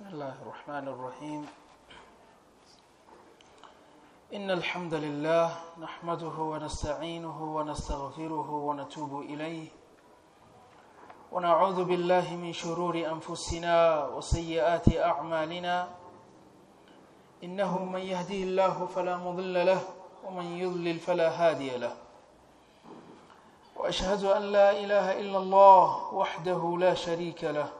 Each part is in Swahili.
بسم الله الرحمن الرحيم. إن الحمد لله نحمده ونستعينه ونستغفره ونتوب إليه. ونعوذ بالله من شرور أنفسنا وسيئات أعمالنا. إنه من يهديه الله فلا مضل له ومن يضلل فلا هادي له. وأشهد أن لا إله إلا الله وحده لا شريك له.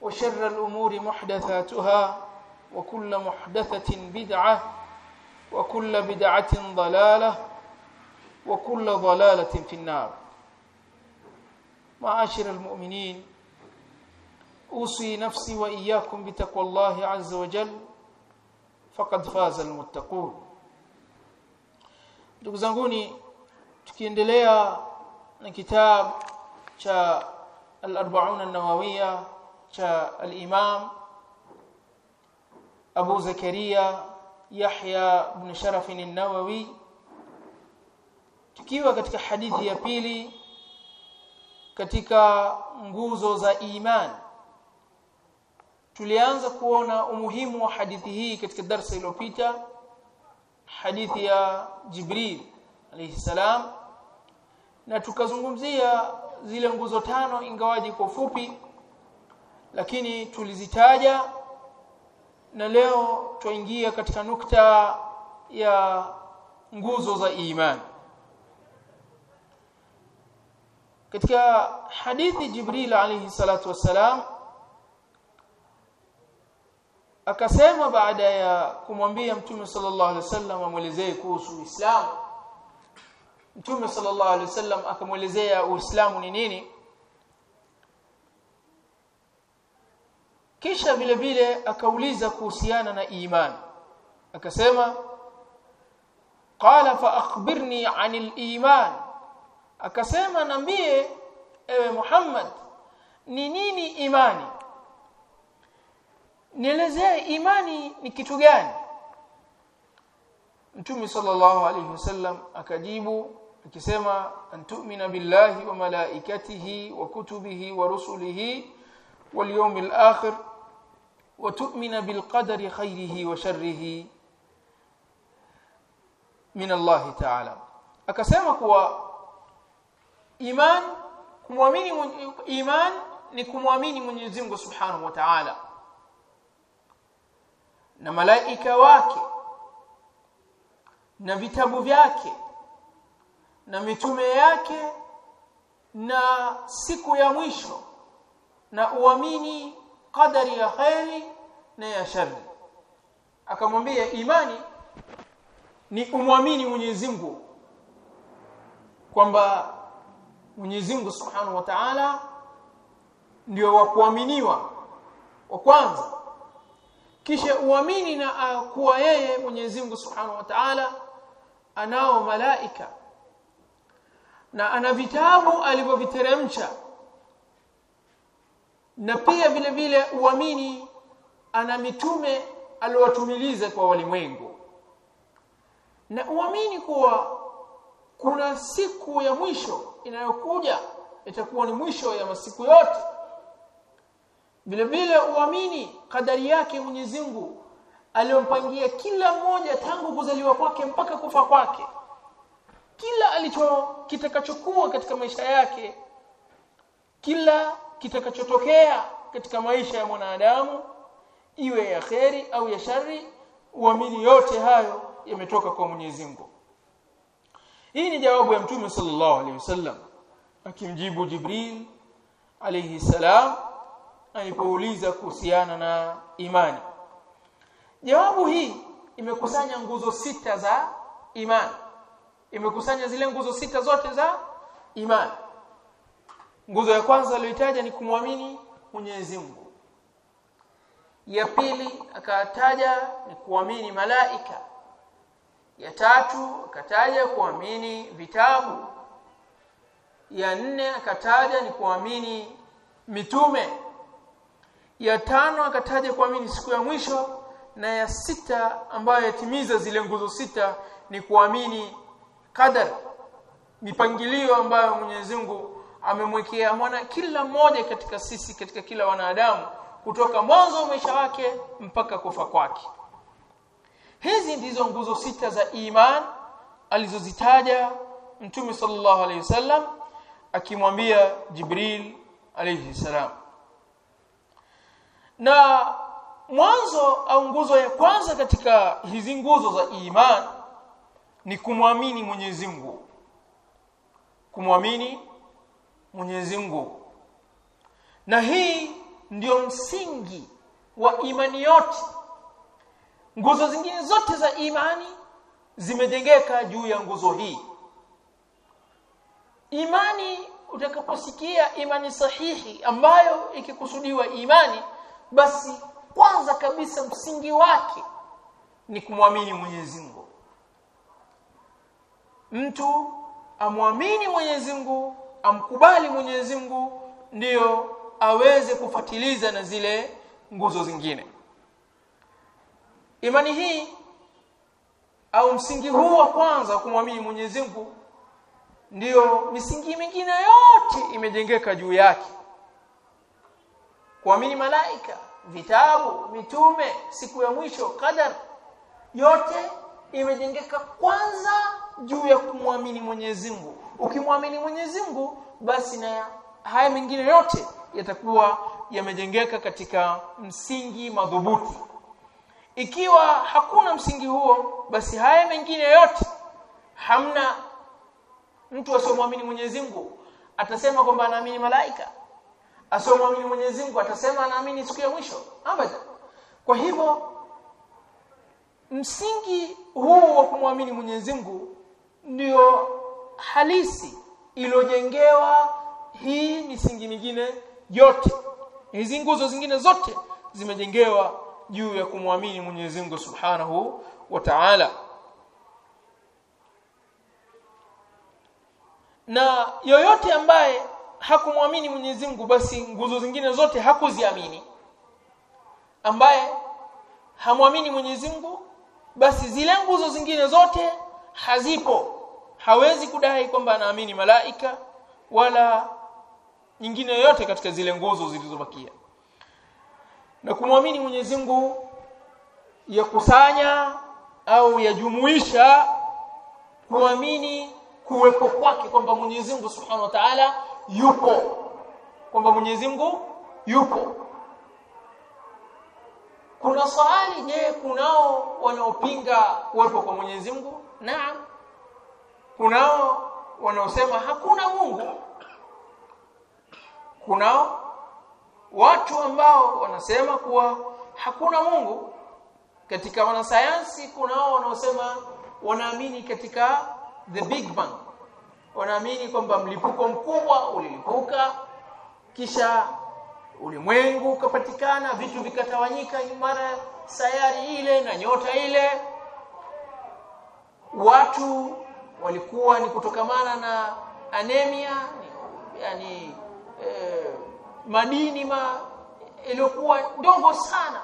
وشر الأمور محدثاتها وكل محدثة بدعة وكل بدعة ضلالة وكل ضلالة في النار. معاشر المؤمنين أوصي نفسي وإياكم بتقوى الله عز وجل فقد فاز المتقون. ndugu zanguni tukiendelea na kitabu al-arba'un an-nawawiyya cha al-Imam Abu Zakaria Yahya ibn Sharaf an-Nawawi. Tukiwa katika hadithi ya pili katika nguzo za iman tulianza kuona umuhimu wa hadithi hii katika darasa iliyopita hadithi ya Jibril alayhi salam. Na tukazungumzia zile nguzo tano ingawaji kwa ufupi lakini tulizitaja na leo twaingia katika nukta ya nguzo za imani katika hadithi Jibril alayhi salatu wasalam akasema baada ya kumwambia mtume sallallahu alaihi wasallam amuelezee kuhusu Uislamu mtume sallallahu alaihi wasallam akamuelezea Uislamu ni nini kisha vile vile akauliza kuhusiana na imani akasema qala fa akhbirni anil iman. Akasema nambie ewe Muhammad ni nini imani? Nielezee imani ni kitu gani? Mtume sallallahu alayhi wasallam akajibu akisema antu'mina billahi wa malaikatihi wa kutubihi wa rusulihi wal yawmil akhir wa بالقدر خيره وشره من الله تعالى akasema kuwa iman kumwamini iman ni kumwamini Mwenyezi Mungu Subhanahu wa Ta'ala. Na malaika wake na vitabu vyake na mitume yake na siku ya mwisho na uamini qadari ya khairi na ya shari akamwambia imani ni umwamini Mwenyezi Mungu kwamba Mwenyezi Mungu Subhanahu wa Ta'ala ndio wa kuaminiwa wa kwanza. Kisha uamini na uh, kuwa yeye Mwenyezi Mungu Subhanahu wa Ta'ala anao malaika na ana vitabu alivyoviteremsha na pia vile vile uamini ana mitume aliyowatumiliza kwa walimwengu. Na uamini kuwa kuna siku ya mwisho inayokuja itakuwa ni mwisho ya masiku yote. Vile vile uamini kadari yake Mwenyezi Mungu aliyompangia kila mmoja tangu kuzaliwa kwake mpaka kufa kwake. Kila alicho kitakachokuwa katika maisha yake kila kitakachotokea katika maisha ya mwanadamu iwe ya kheri au ya shari uamini yote hayo yametoka kwa Mwenyezi Mungu. Hii ni jawabu ya mtume sallallahu alaihi wasallam akimjibu Jibril alayhi salam alipouliza kuhusiana na imani. Jawabu hii imekusanya nguzo sita za imani. Imekusanya zile nguzo sita zote za imani nguzo ya kwanza aliyotaja ni kumwamini Mwenyezi Mungu. Ya pili akataja ni kuamini malaika. Ya tatu akataja kuamini vitabu. Ya nne akataja ni kuamini mitume. Ya tano akataja kuamini siku ya mwisho. Na ya sita ambayo yatimiza zile nguzo sita ni kuamini qadar mipangilio ambayo Mwenyezi Mungu amemwekea mwana kila mmoja katika sisi katika kila wanadamu kutoka mwanzo wa maisha wake mpaka kufa kwake. Hizi ndizo nguzo sita za iman alizozitaja mtume sallallahu alayhi wasallam akimwambia Jibril alayhi salam. Na mwanzo au nguzo ya kwanza katika hizi nguzo za iman ni kumwamini Mwenyezi Mungu. Kumwamini Mwenyezi Mungu. Na hii ndio msingi wa imani yote. Nguzo zingine zote za imani zimejengeka juu ya nguzo hii. Imani utakaposikia imani sahihi ambayo ikikusudiwa imani basi kwanza kabisa msingi wake ni kumwamini Mwenyezi Mungu. Mtu amwamini Mwenyezi Mungu amkubali Mwenyezi Mungu ndiyo aweze kufatiliza na zile nguzo zingine. Imani hii au msingi huu wa kwanza kumwamini Mwenyezi Mungu ndiyo misingi mingine yote imejengeka juu yake. Kuamini malaika vitabu mitume siku ya mwisho kadar yote imejengeka kwanza juu ya kumwamini Mwenyezi Mungu ukimwamini Mwenyezi Mungu basi na haya mengine yote yatakuwa yamejengeka katika msingi madhubuti. Ikiwa hakuna msingi huo basi haya mengine yote hamna mtu asiyomwamini Mwenyezi Mungu atasema kwamba anaamini malaika. Asiyomwamini Mwenyezi Mungu atasema anaamini siku ya mwisho. Abada kwa hivyo msingi huu wa kumwamini Mwenyezi Mungu ndio halisi iliyojengewa hii misingi mingine yote. Hizi nguzo zingine zote zimejengewa juu ya kumwamini Mwenyezi Mungu Subhanahu wa Ta'ala. Na yoyote ambaye hakumwamini Mwenyezi Mungu basi nguzo zingine zote hakuziamini. Ambaye hamwamini Mwenyezi Mungu basi zile nguzo zingine zote hazipo hawezi kudai kwamba anaamini malaika wala nyingine yoyote katika zile nguzo zilizobakia. Na kumwamini Mwenyezi Mungu ya kusanya au yajumuisha kuamini kuwepo kwake kwamba Mwenyezi Mungu Subhanahu wa Ta'ala yupo kwamba Mwenyezi Mungu yupo. Kuna swali je kunao wanaopinga kuwepo kwa Mwenyezi Mungu? Naam kunao wanaosema hakuna Mungu. Kunao watu ambao wanasema kuwa hakuna Mungu. Katika wanasayansi kunao wanaosema wanaamini katika the big bang. Wanaamini kwamba mlipuko mkubwa ulilipuka kisha ulimwengu ukapatikana vitu vikatawanyika mara sayari ile na nyota ile. Watu walikuwa ni kutokamana na anemia yani eh, madini ma iliyokuwa ndogo sana.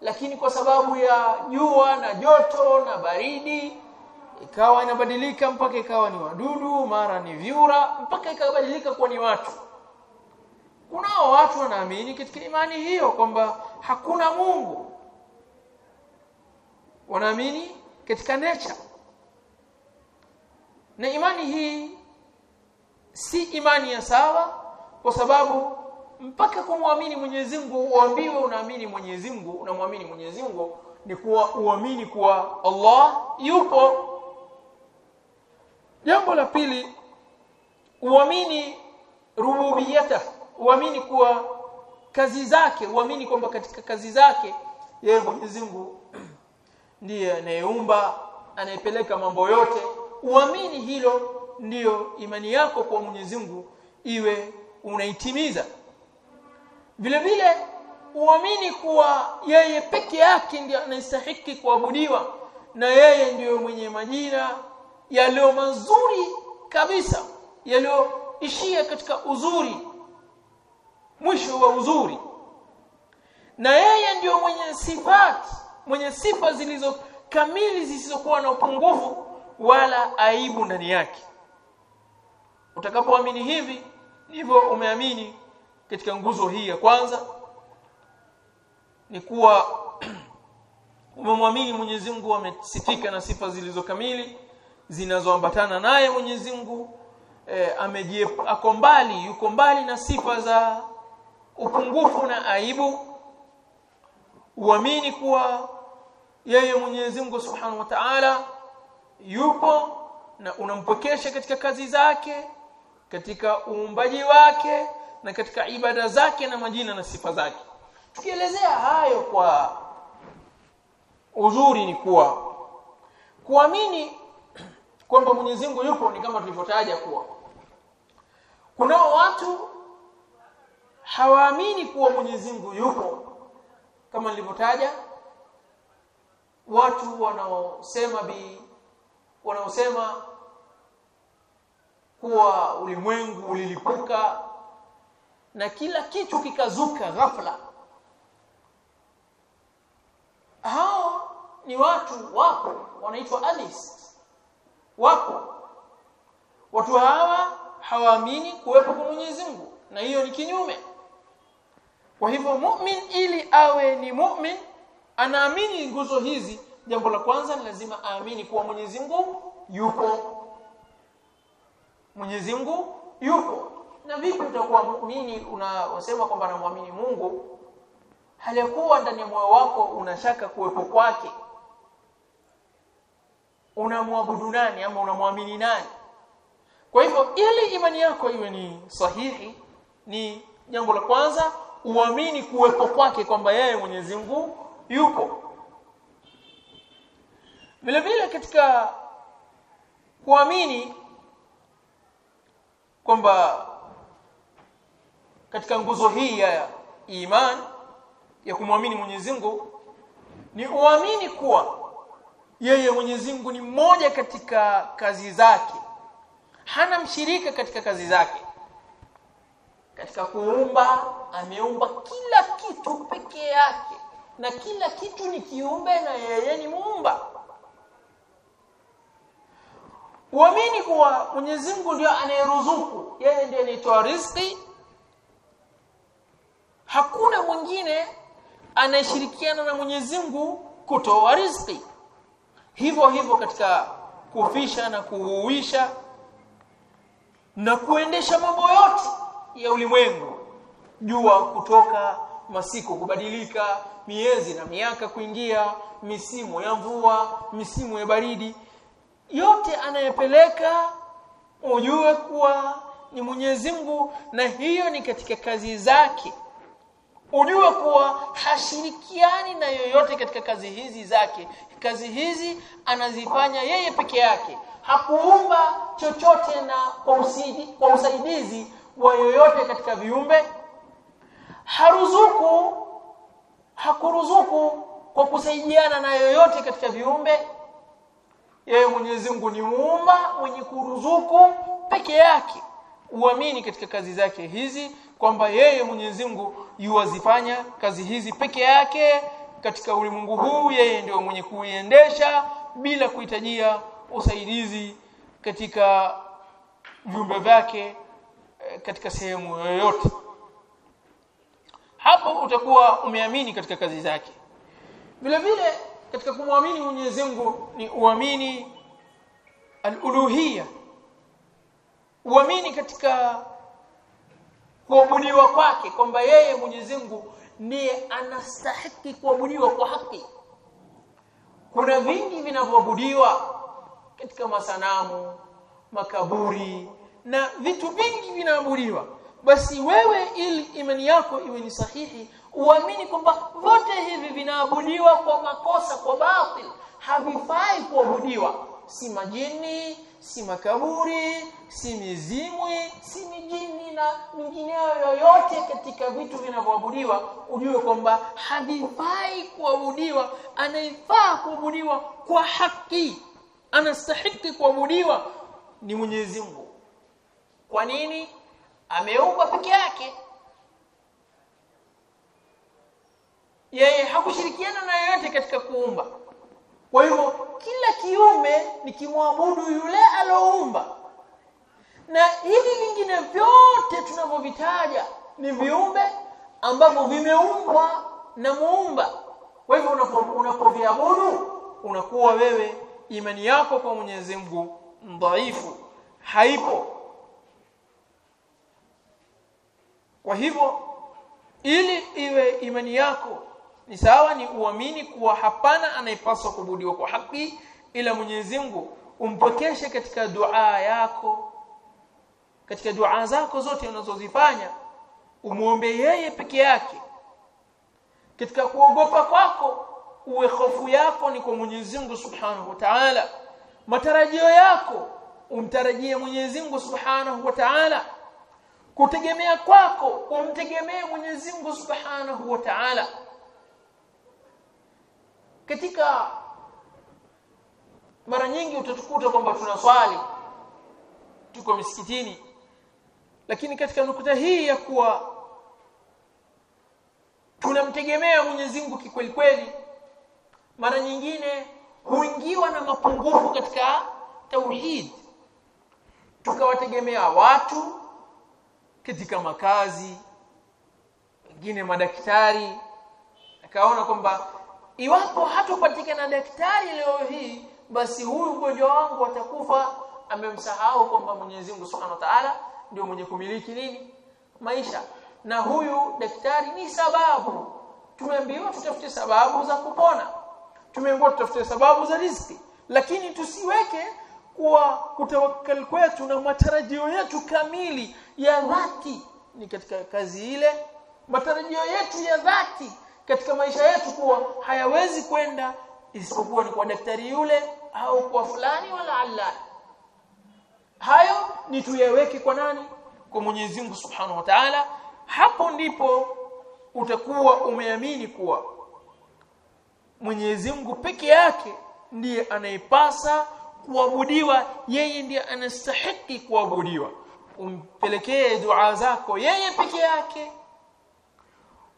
Lakini kwa sababu ya jua na joto na baridi ikawa inabadilika mpaka ikawa ni wadudu mara ni vyura mpaka ikabadilika kuwa ni watu. Kunao watu wanaamini katika imani hiyo kwamba hakuna Mungu. Wanaamini katika nature na imani hii si imani ya sawa kwa sababu mpaka kumwamini Mwenyezi Mungu uambiwe unaamini Mwenyezi Mungu unamwamini Mwenyezi Mungu ni kuwa uamini kuwa Allah yupo. Jambo la pili uamini rububiyata uamini kuwa kazi zake uamini kwamba katika kazi zake yeye Mwenyezi Mungu ndiye anayeumba anayepeleka mambo yote uamini hilo ndiyo imani yako kwa Mwenyezi Mungu iwe unaitimiza. Vile vile uamini kuwa yeye peke yake ndiye anastahili kuabudiwa na yeye ndiyo mwenye majina yaliyo mazuri kabisa yaliyoishia katika uzuri mwisho wa uzuri. Na yeye ndiyo mwenye sifati mwenye sifa zilizo kamili zisizokuwa na upungufu wala aibu ndani yake. Utakapoamini hivi ndivyo umeamini katika nguzo hii ya kwanza. Ni kuwa umemwamini Mwenyezi Mungu amesifika na sifa zilizo kamili zinazoambatana naye Mwenyezi Mungu e, amejie ako mbali yuko mbali na sifa za upungufu na aibu. Uamini kuwa yeye Mwenyezi Mungu Subhanahu wa Ta'ala yupo na unampokesha katika kazi zake katika uumbaji wake na katika ibada zake na majina na sifa zake. Tukielezea hayo kwa uzuri ni kuwa kuamini kwamba Mwenyezi Mungu yupo ni kama tulivyotaja kuwa. Kunao watu hawaamini kuwa Mwenyezi Mungu yupo. Kama nilivyotaja watu wanaosema bi wanaosema kuwa ulimwengu ulilipuka na kila kitu kikazuka ghafla. Hao ni watu wapo wanaitwa atheist wapo. Watu hawa hawaamini kuwepo kwa Mwenyezi Mungu na hiyo ni kinyume. Kwa hivyo mu'min ili awe ni mu'min anaamini nguzo hizi jambo la kwanza ni lazima aamini kuwa Mwenyezi Mungu yupo. Mwenyezi Mungu yupo. Na vipi utakuwa muumini unasema kwamba anamwamini Mungu? Halikuwa ndani ya moyo wako unashaka kuwepo kwake. Unamwabudu nani ama unamwamini nani? Kwa hivyo ili imani yako iwe ni sahihi ni jambo la kwanza uamini kuwepo kwake kwamba yeye Mwenyezi Mungu yupo vile vile katika kuamini kwamba katika nguzo hii ya iman ya kumwamini Mwenyezi Mungu ni uamini kuwa yeye Mwenyezi Mungu ni mmoja katika kazi zake. Hana mshirika katika kazi zake. Katika kuumba ameumba kila kitu peke yake. Na kila kitu ni kiumbe na yeye ni muumba uamini kuwa Mwenyezi Mungu ndio anayeruzuku yeye ndiye anayetoa riziki. Hakuna mwingine anayeshirikiana na Mwenyezi Mungu kutoa riziki. Hivyo hivyo katika kufisha na kuhuisha na kuendesha mambo yote ya ulimwengu. Jua kutoka masiku kubadilika miezi na miaka kuingia misimu ya mvua misimu ya baridi yote anayepeleka ujue kuwa ni Mwenyezi Mungu na hiyo ni katika kazi zake. Ujue kuwa hashirikiani na yoyote katika kazi hizi zake. Kazi hizi anazifanya yeye peke yake. Hakuumba chochote na kwa, usidi, kwa usaidizi wa yoyote katika viumbe. Haruzuku hakuruzuku kwa kusaidiana na yoyote katika viumbe yeye Mwenyezi Mungu ni muumba mwenye kuruzuku peke yake uamini katika kazi zake hizi kwamba yeye Mwenyezi Mungu yuwazifanya kazi hizi peke yake. Katika ulimwengu huu yeye ndio mwenye kuiendesha bila kuhitajia usaidizi katika viumbe vyake katika sehemu yoyote. Hapo utakuwa umeamini katika kazi zake. Vile vile katika kumwamini Mwenyezi Mungu ni uamini al-uluhiyya. Uamini katika kuabudiwa kwake kwamba yeye Mwenyezi Mungu ndiye anastahiki kuabudiwa kwa haki. Kuna vingi vinavyoabudiwa katika masanamu makaburi na vitu vingi vinaabudiwa. Basi wewe ili imani yako iwe ni sahihi uamini kwamba vyote hivi vinaabudiwa kwa makosa kwa batil. Havifai kuabudiwa. Si majini si makaburi si mizimwi si mijini na mingineyo yoyote katika vitu vinavyoabudiwa. Ujue kwamba havifai kuabudiwa. Anaifaa kuabudiwa kwa haki. Anastahiki kuabudiwa ni Mwenyezi Mungu. Kwa nini? Ameumba peke yake yeye hakushirikiana na yeyote katika kuumba. Kwa hivyo kila kiume ni kimwabudu yule aloumba na hivi vingine vyote tunavyovitaja ni viumbe ambavyo vimeumbwa na muumba. Kwa hivyo unapoviabudu unakuwa wewe imani yako kwa Mwenyezi Mungu dhaifu haipo. Kwa hivyo ili iwe imani yako ni sawa ni uamini kuwa hapana anayepaswa kubudiwa kwa haki ila Mwenyezi Mungu. Umpokeshe katika dua yako katika dua zako zote unazozifanya. Umuombe yeye peke yake. Katika kuogopa kwako uwe hofu yako ni kwa Mwenyezi Mungu Subhanahu wa Ta'ala. Matarajio yako umtarajie Mwenyezi Mungu Subhanahu wa Ta'ala. Kutegemea kwako umtegemee Mwenyezi Mungu Subhanahu wa Ta'ala katika mara nyingi utatukuta kwamba tunaswali tuko misikitini lakini katika nukta hii ya kuwa tunamtegemea Mwenyezi Mungu kikweli kweli mara nyingine huingiwa na mapungufu katika tauhid. Tukawategemea watu katika makazi wengine madaktari akaona kwamba iwapo hatopatikana daktari leo hii basi huyu mgonjwa wangu atakufa. Amemsahau kwamba Mwenyezi Mungu Subhanahu wa Ta'ala ndio mwenye kumiliki nini? Maisha. Na huyu daktari ni sababu. Tumeambiwa tutafute sababu za kupona. Tumeambiwa tutafute sababu za riziki. Lakini tusiweke kuwa kutawakkal kwetu na matarajio yetu kamili ya dhati. Ni katika kazi ile. Matarajio yetu ya dhati katika maisha yetu kuwa hayawezi kwenda isipokuwa ni kwa daktari yule au kwa fulani wala allani hayo ni tuyaweke kwa nani? Kwa Mwenyezi Mungu Subhanahu wa Ta'ala. Hapo ndipo utakuwa umeamini kuwa Mwenyezi Mungu peke yake ndiye anayepasa kuabudiwa. Yeye ndiye anastahiki kuabudiwa. Umpelekee dua zako yeye peke yake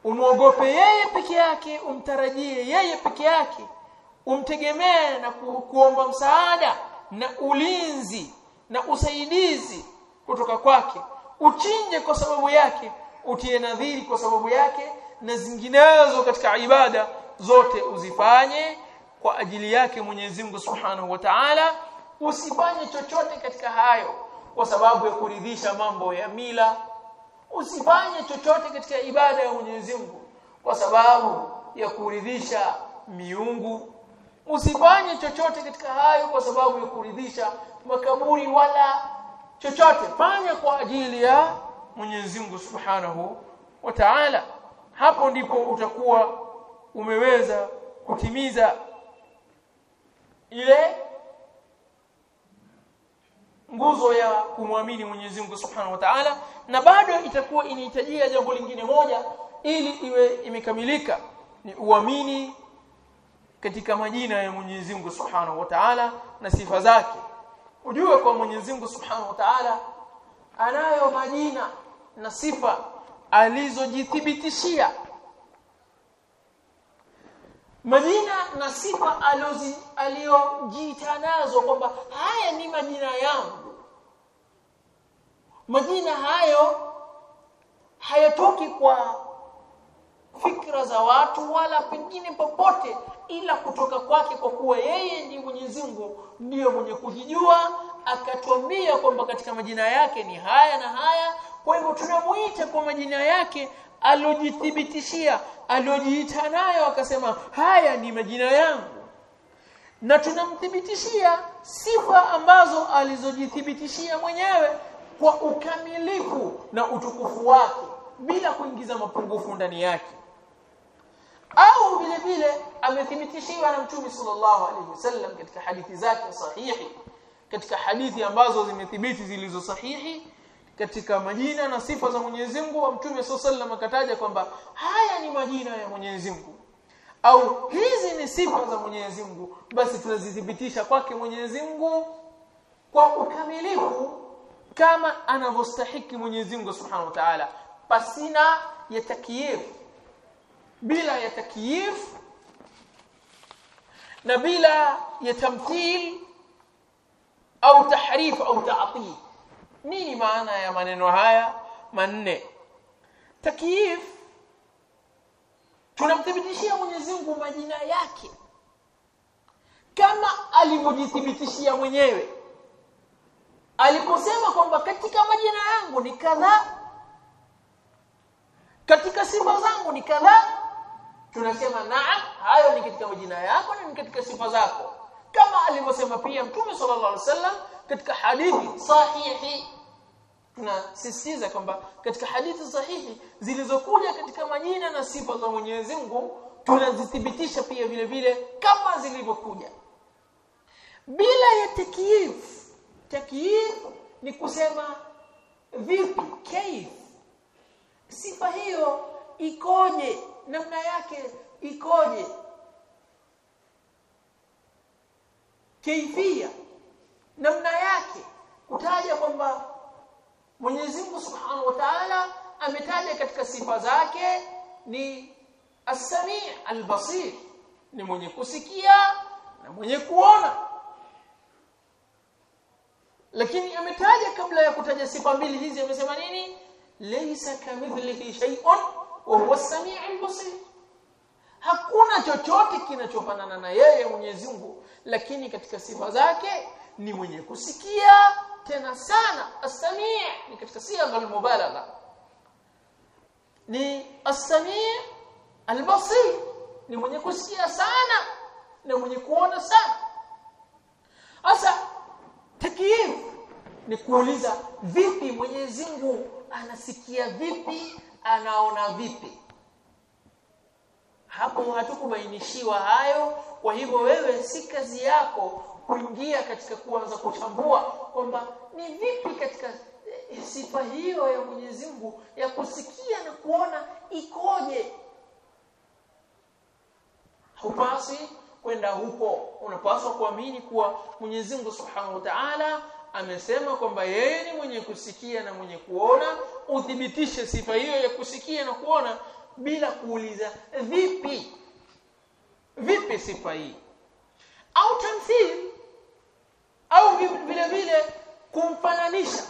umwogope yeye peke yake umtarajie yeye peke yake umtegemee na ku, kuomba msaada na ulinzi na usaidizi kutoka kwake. Uchinje kwa sababu yake utie nadhiri kwa sababu yake na zinginezo katika ibada zote uzifanye kwa ajili yake Mwenyezi Mungu Subhanahu wa Ta'ala. Usifanye chochote katika hayo kwa sababu ya kuridhisha mambo ya mila usifanye chochote katika ibada ya Mwenyezi Mungu kwa sababu ya kuridhisha miungu. Usifanye chochote katika hayo kwa sababu ya kuridhisha makaburi wala chochote. Fanya kwa ajili ya Mwenyezi Mungu Subhanahu wa Ta'ala. Hapo ndipo utakuwa umeweza kutimiza ile nguzo ya kumwamini Mwenyezi Mungu Subhanahu wa Ta'ala na bado itakuwa inahitajia jambo lingine moja ili iwe imekamilika ni uamini katika majina ya Mwenyezi Mungu Subhanahu wa Ta'ala na sifa zake. Ujue kwa Mwenyezi Mungu Subhanahu wa Ta'ala anayo majina na sifa alizojithibitishia majina na sifa aliyojiita nazo kwamba haya ni majina yangu. Majina hayo hayatoki kwa fikra za watu wala pengine popote ila kutoka kwake kwa kuwa yeye ndiye Mwenyezi Mungu ndiyo mwenye kujijua akatuambia kwamba katika majina yake ni haya na haya. Kwa hivyo tunamuita kwa majina yake alojithibitishia alojiita nayo akasema haya ni majina yangu. Na tunamthibitishia sifa ambazo alizojithibitishia mwenyewe kwa ukamilifu na utukufu wake bila kuingiza mapungufu ndani yake. Au vile vile amethibitishiwa na mtume sallallahu alaihi wasallam katika hadithi zake sahihi katika hadithi ambazo zimethibiti zilizo sahihi katika majina na sifa za Mwenyezi Mungu wa mtume sallallahu akataja kwamba haya ni majina ya Mwenyezi Mungu. Au hizi ni sifa za Mwenyezi Mungu. Basi tunazithibitisha kwake Mwenyezi Mungu kwa ukamilifu kama anavyostahiki Mwenyezi Mungu Subhanahu wa Ta'ala. Pasina ya takyif bila ya takyif na bila ya tamthil au tahrif au ta'til nini maana ya maneno haya manne? Takyif tunamthibitishia Mwenyezi Mungu majina yake. Kama alivyojithibitishia mwenyewe. Aliposema kwamba katika majina yangu ni kadhaa katika sifa zangu ni kadhaa tunasema naam hayo ni katika majina yako na ni katika sifa zako. Kama alivyosema pia mtume sallallahu alaihi wasallam katika hadithi sahihi tunasisitiza kwamba katika hadithi sahihi zilizokuja katika majina na sifa za Mwenyezi Mungu tunazithibitisha pia vile vile kama zilivyokuja. Bila ya takyif takyif ni kusema vipi? Kaif sifa hiyo ikoje? Namna yake ikoje? Kaifia namna yake. Kutaja kwamba Mwenyezi Mungu Subhanahu wa Ta'ala ametaja katika sifa zake ni as-sami' al-basir ni mwenye kusikia na mwenye kuona. Lakini ametaja kabla ya kutaja sifa mbili hizi amesema nini? Laysa kamithlihi shay'un wa huwa as-sami' al-basir. Hakuna chochote kinachofanana na yeye Mwenyezi Mungu lakini katika sifa zake ni mwenye kusikia tena sana as-sami' ni katika sigha al-mubalagha ni as-sami' al-basir ni mwenye kusikia sana na mwenye kuona sana. Sasa takiyu ni kuuliza vipi Mwenyezi Mungu anasikia vipi anaona vipi? Hapo hatukubainishiwa hayo kwa hivyo wewe si kazi yako kuingia katika kuanza kuchambua kwamba ni vipi katika sifa hiyo ya Mwenyezi Mungu ya kusikia na kuona ikoje. Hupasi kwenda huko. Unapaswa kuamini kuwa Mwenyezi Mungu Subhanahu wa Ta'ala amesema kwamba yeye ni mwenye kusikia na mwenye kuona. Uthibitishe sifa hiyo ya kusikia na kuona bila kuuliza vipi. Vipi sifa hii? Au tamthil vile vile kumfananisha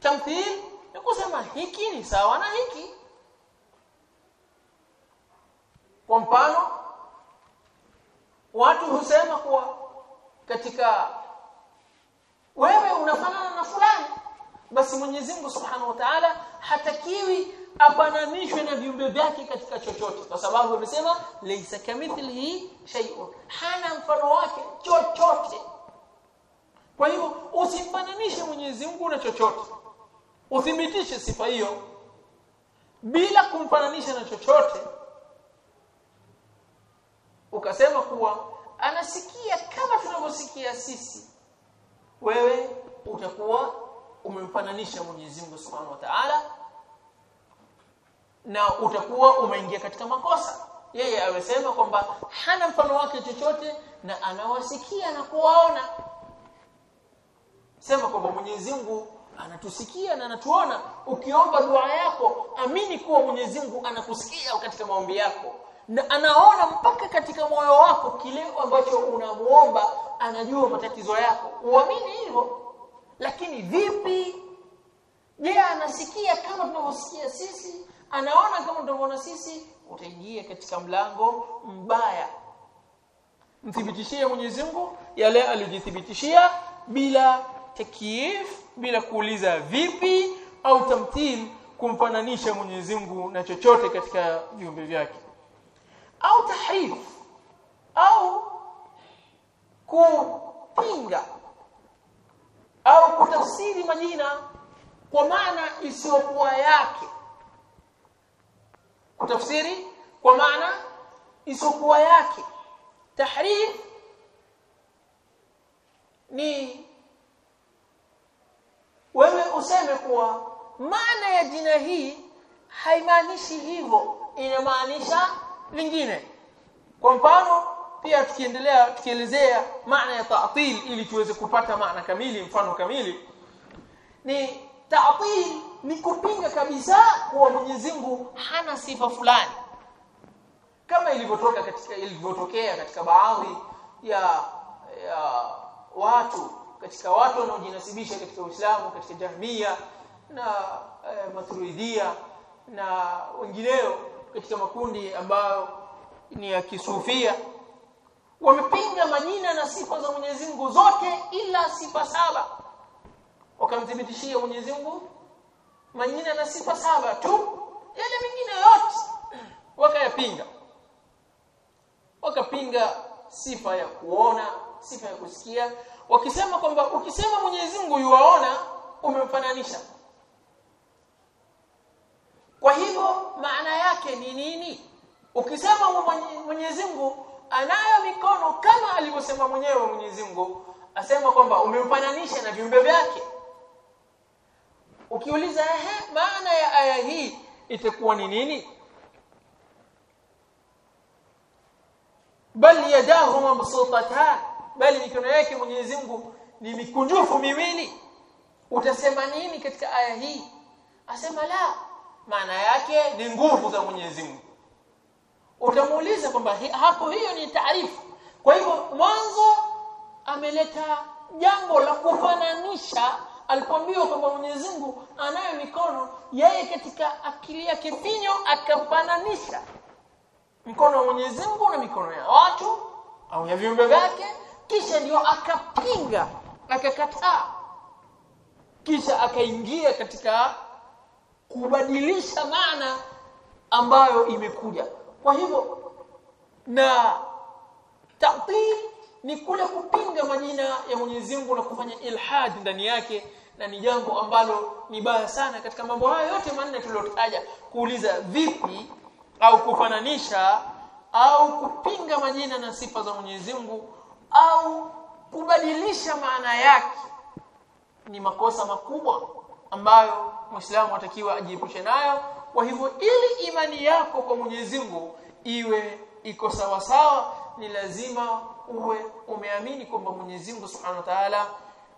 tamthil ni kusema hiki ni sawa na hiki. Kwa mfano watu husema kuwa katika wewe unafanana na fulani basi Mwenyezi Mungu Subhanahu wa Ta'ala hatakiwi afananishwe na viumbe vyake katika chochote kwa sababu amesema laysa kamithlihi shay'un. Hana mfano wake chochote kwa hiyo usimfananishe Mwenyezi Mungu na chochote. Uthibitishe sifa hiyo. Bila kumfananisha na chochote ukasema kuwa anasikia kama tunavyosikia sisi wewe utakuwa umemfananisha Mwenyezi Mungu Subhanahu wa Ta'ala na utakuwa umeingia katika makosa. Yeye amesema kwamba hana mfano wake chochote na anawasikia na kuwaona sema kwamba Mwenyezi Mungu anatusikia na anatuona. Ukiomba dua yako amini kuwa Mwenyezi Mungu anakusikia katika maombi yako. Na anaona mpaka katika moyo wako kile ambacho unamuomba anajua matatizo yako. Uamini hivyo. Lakini vipi? Je anasikia kama tunavyosikia sisi? Anaona kama tunavyoona sisi? Utaingia katika mlango mbaya. Mthibitishie Mwenyezi Mungu yale alijithibitishia bila takyif bila kuuliza vipi au tamthil kumfananisha Mwenyezi Mungu na chochote katika viumbe vyake. Au tahrif au kupinga au kutafsiri majina kwa maana isiyokuwa yake. Kutafsiri kwa maana isiyokuwa yake. Tahrif ni wewe useme kuwa maana ya jina hii haimaanishi hivyo inamaanisha vingine kwa mfano pia tukiendelea tukielezea maana ya ta'til ili tuweze kupata maana kamili mfano kamili ni ta'til ni kupinga kabisa kuwa Mwenyezi Mungu hana sifa fulani. Kama ilivyotoka katika ilivyotokea katika baadhi ya ya watu katika watu wanaojinasibisha katika Uislamu katika Jahmiya na e, Maturidiyya na wengineo katika makundi ambayo ni ya kisufia. Wamepinga majina na sifa za Mwenyezi Mungu zote ila sifa saba. Wakamthibitishia Mwenyezi Mungu majina na sifa saba tu yale mengine yote. Wakayapinga. Wakapinga sifa ya kuona sifa ya kusikia wakisema kwamba ukisema Mwenyezi Mungu yuwaona umemfananisha. Kwa hivyo maana yake ni nini? Ukisema Mwenyezi Mungu anayo mikono kama alivyosema mwenyewe Mwenyezi Mungu asema kwamba umemfananisha na viumbe vyake. Ukiuliza ehe maana ya aya hii itakuwa ni nini? Bal yadahu mabsutatan bali mikono yake Mwenyezi Mungu ni mikunjufu miwili. Utasema nini katika aya hii? Asema la maana yake ni nguvu za Mwenyezi Mungu. Utamuuliza kwamba hapo hiyo ni taarifu. Kwa hivyo mwanzo ameleta jambo la kufananisha alipoambiwa kwamba Mwenyezi Mungu anayo mikono yeye katika akili yake finyo akafananisha mkono wa Mwenyezi Mungu na mikono ya watu au ya viumbe vyake kisha ndio akapinga akakataa. Kisha akaingia katika kubadilisha maana ambayo imekuja. Kwa hivyo na ta'til ni kule kupinga majina ya Mwenyezi Mungu na kufanya ilhad ndani yake na ni jambo ambalo ni baya sana katika mambo hayo yote manne tuliyotaja kuuliza vipi au kufananisha au kupinga majina na sifa za Mwenyezi Mungu au kubadilisha maana yake ni makosa makubwa ambayo Muislamu atakiwa ajiepushe nayo. Kwa hivyo ili imani yako kwa Mwenyezi Mungu iwe iko sawa sawa ni lazima uwe umeamini kwamba Mwenyezi Mungu Subhanahu wa Ta'ala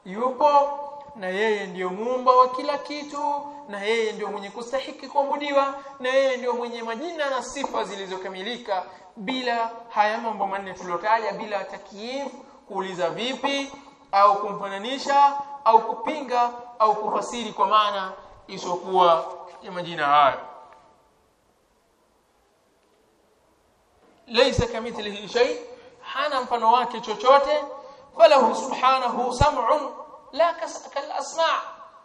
yupo na yeye ndiyo muumba wa kila kitu na yeye ndiyo mwenye kustahiki kuabudiwa na yeye ndiyo mwenye majina na sifa zilizokamilika bila haya mambo manne tuliyotaja bila takyif kuuliza vipi au kumfananisha au kupinga au kufasiri kwa maana isiyokuwa ya majina hayo. Laysa kamithlihi shay hana mfano wake chochote. Falahu subhanahu sam'un la kalasma'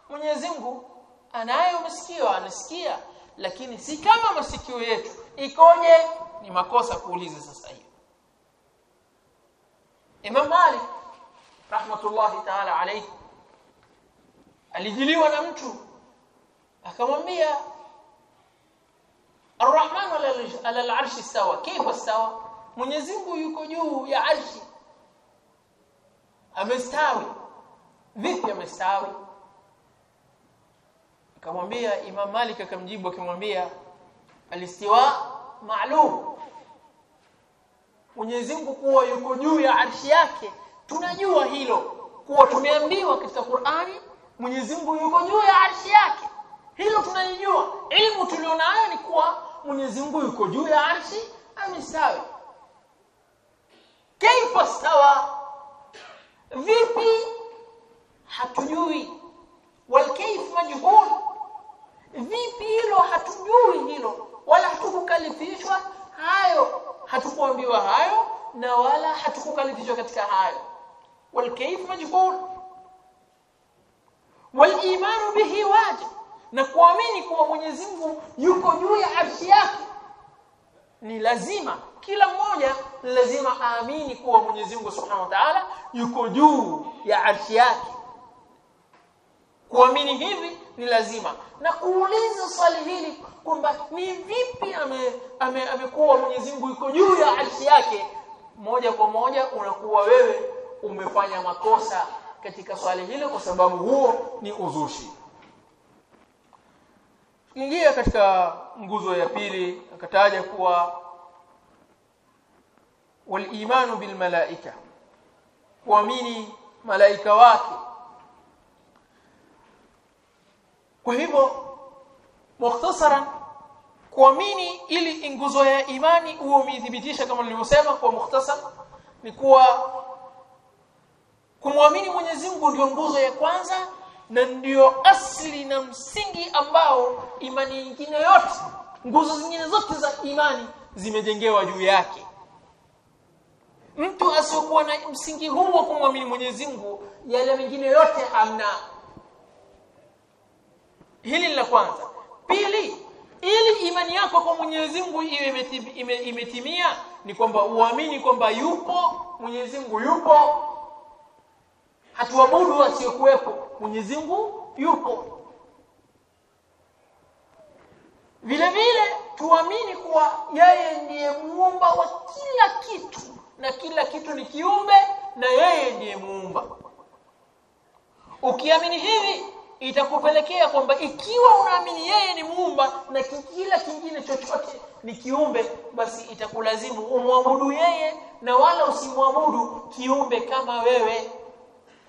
Mwenyezi Mungu anayo masikio anasikia lakini si kama masikio yetu. Ikoje ni makosa kuuliza sasa hivi. Imam Malik rahmatullahi ta'ala alayhi alijiliwa na mtu akamwambia Ar-Rahman ala al-arshi istawa. Kaifa istawa? Mwenyezi Mungu yuko juu ya arshi. Amestawi. Vipi amestawi? Akamwambia Imam Malik akamjibu akimwambia alistiwa maalum Mwenyezi Mungu kuwa yuko juu ya arshi yake. Tunajua hilo. Kuwa tumeambiwa katika Qur'ani Mwenyezi Mungu yuko juu ya arshi yake. Hilo tunalijua elimu tulionayo ni kuwa Mwenyezi Mungu yuko juu ya arshi amisawi kaifa stawa vipi? Hatujui. Wal kayf majhul? Vipi hilo? Hatujui hilo. Wala hatukukalifishwa hayo hatukuambiwa hayo na wala hatukukalifishwa katika hayo. Wal kayf majhul. Wal iman bihi wajib. Na kuamini kuwa Mwenyezi Mungu yuko juu ya arshi yake. Ni lazima kila mmoja lazima aamini kuwa Mwenyezi Mungu Subhanahu wa Ta'ala yuko juu ya arshi yake. Kuamini hivi ni lazima. Na kuuliza swali hili kwamba ni vipi amekuwa ame, ame Mwenyezi Mungu yuko juu ya arshi yake. Moja kwa moja unakuwa wewe umefanya makosa katika swali hilo kwa sababu huo ni uzushi. Ingia katika nguzo ya pili akataja kuwa walimanu bil malaika kuamini malaika wake kwa hivyo mukhtasaran kuamini ili nguzo ya imani huo midhibitisha kama nilivyosema kwa mukhtasar ni kuwa kumwamini Mwenyezi Mungu ndio nguzo ya kwanza na ndio asli na msingi ambao imani nyingine yote nguzo zingine zote za imani zimejengewa juu yake. Mtu asiyokuwa na msingi huu wa kumwamini Mwenyezi Mungu yale mengine yote hamna hili ni la kwanza. Pili ili imani yako kwa Mwenyezi Mungu iwe imetimia ni kwamba uamini kwamba yupo Mwenyezi Mungu yupo. Hatuabudu asiyekuwepo Mwenyezi Mungu yupo. Vile vile tuamini kuwa yeye ndiye muumba wa kila kitu na kila kitu ni kiumbe na yeye ndiye muumba. Ukiamini hivi itakupelekea kwamba ikiwa unaamini yeye ni muumba na kila kingine chochote ni kiumbe basi itakulazimu umwabudu yeye na wala usimwabudu kiumbe kama wewe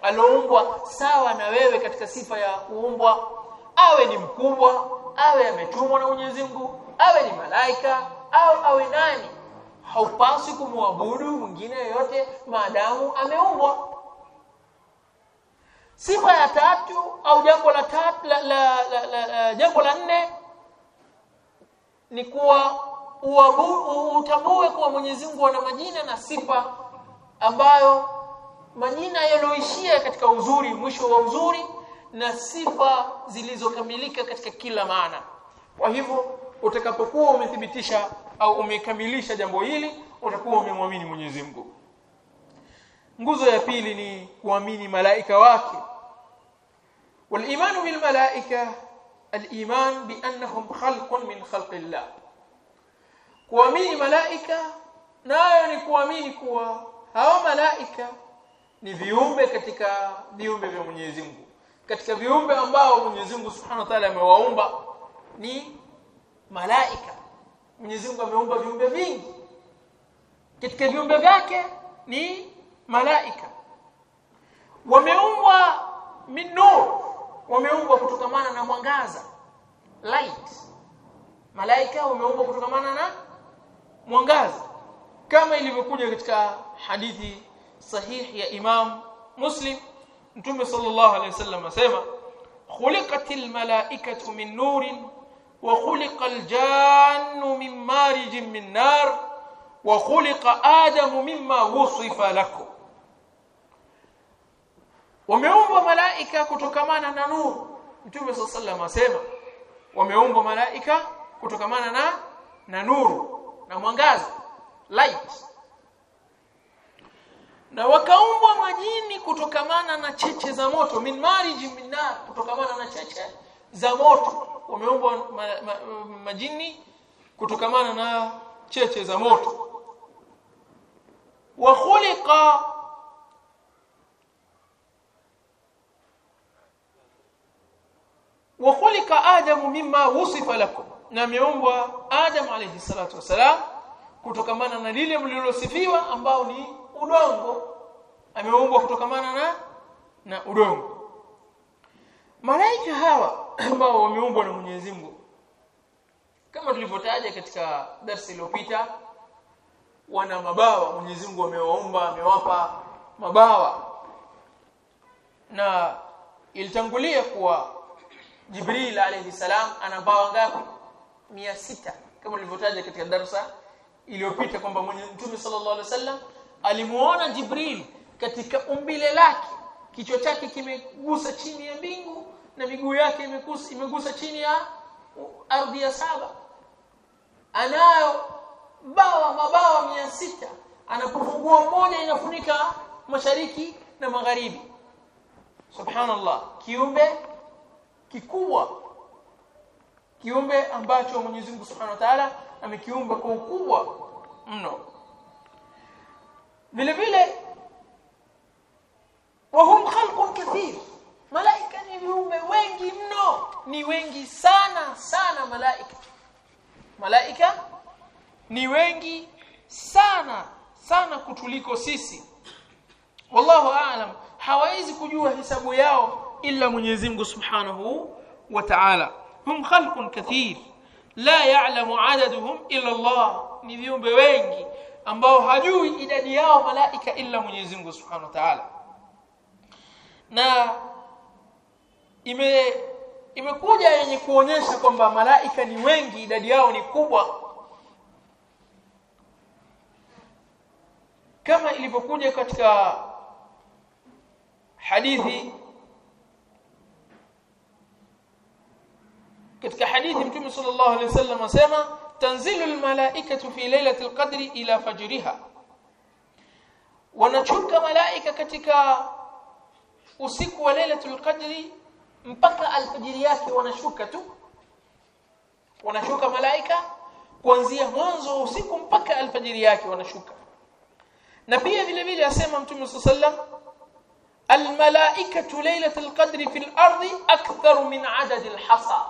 aloumbwa sawa na wewe katika sifa ya kuumbwa. Awe ni mkubwa awe ametumwa na Mwenyezi Mungu awe ni malaika au awe nani haupaswi kumwabudu mwingine yoyote maadamu ameumbwa sifa ya tatu au jambo la tatu la, la, la, la, la jambo la nne ni kuwa utambue kuwa Mwenyezi Mungu ana majina na sifa ambayo majina yaloishia katika uzuri mwisho wa uzuri na sifa zilizokamilika katika kila maana. Kwa hivyo utakapokuwa umethibitisha au umekamilisha jambo hili utakuwa umemwamini Mwenyezi Mungu nguzo ya pili ni kuamini malaika wake. Walimanu bil malaika aliman bi annahum khalqun min khalqillah. Kuamini malaika nayo ni kuamini kuwa hao malaika ni viumbe katika viumbe vya Mwenyezi Mungu. Katika viumbe ambao Mwenyezi Mungu Subhanahu wa Ta'ala amewaumba ni malaika. Mwenyezi Mungu ameumba viumbe vingi. Katika viumbe vyake ni malaika. Wameumbwa min nur wameumbwa kutokamana na mwangaza light. Malaika wameumbwa kutokamana na mwangaza. Kama ilivyokuja katika hadithi sahihi ya Imam Muslim Mtume sallallahu alayhi wasallam asema khuliqatil malaikatu min nurin wa khuliqal jannu min marijin min nar wa khuliqa adamu mimma wusifa lakum wameumbwa malaika kutokamana na nuru Mtume sallallahu asema wameumbwa malaika kutokamana na na nuru na mwangaza light. Na wakaumbwa majini kutokamana na cheche za moto min mariji min nar kutokamana na cheche za moto. Wameumbwa ma, ma, majini kutokamana na cheche za moto. Wa khuliqa wa khuliqa adamu mimma wusifa lakum. Na ameumbwa adam alayhi salatu wasalam kutokamana na lile mlilosifiwa ambao ni udongo. Ameumbwa kutokamana na na udongo. Malaika hawa ambao wameumbwa na Mwenyezi Mungu. Kama tulivyotaja katika darasa iliyopita wana mabawa. Mwenyezi Mungu amewaumba amewapa mabawa. Na ilitangulia kuwa Jibril alayhi salam ana bawa ngapi? 600 kama nilivyotaja katika darasa iliyopita kwamba Mtume sallallahu alaihi wasallam alimuona Jibril katika umbile lake. Kichwa chake kimegusa chini ya mbingu na miguu yake imegusa imegusa chini ya ardhi ya saba. Anayo bawa mabawa mia sita. Anapofungua moja inafunika mashariki na magharibi. Subhanallah. Kiumbe kikubwa kiumbe ambacho Mwenyezi Mungu Subhanahu wa Ta'ala amekiumba kwa ukubwa mno. Vile vile wahum khalqun kathir malaika ni viumbe wengi mno ni wengi sana sana malaika. Malaika ni wengi sana sana kutuliko sisi. Wallahu aalam hawawezi kujua hisabu yao illa Mwenyezi Mungu Subhanahu wa Ta'ala. Hum khalqun kathir. La ya'lamu adaduhum illa Allah. Ni viumbe wengi ambao hajui idadi yao malaika illa Mwenyezi Mungu Subhanahu wa Ta'ala. Na ime imekuja yenye kuonyesha kwamba malaika ni wengi idadi yao ni kubwa. Kama ilivyokuja katika hadithi katika hadithi mtume sallallahu alaihi wasallam asema tanzilu almalaikatu fi lailati alqadri ila fajriha wanachuka malaika katika usiku wa lailatul qadri mpaka alfajiri yake wanashuka tu wanashuka malaika kuanzia mwanzo wa usiku mpaka alfajiri yake wanashuka na pia vile vile asema mtume sallam almalaikatu lailatul qadri fil ardi akthar min adad alhasa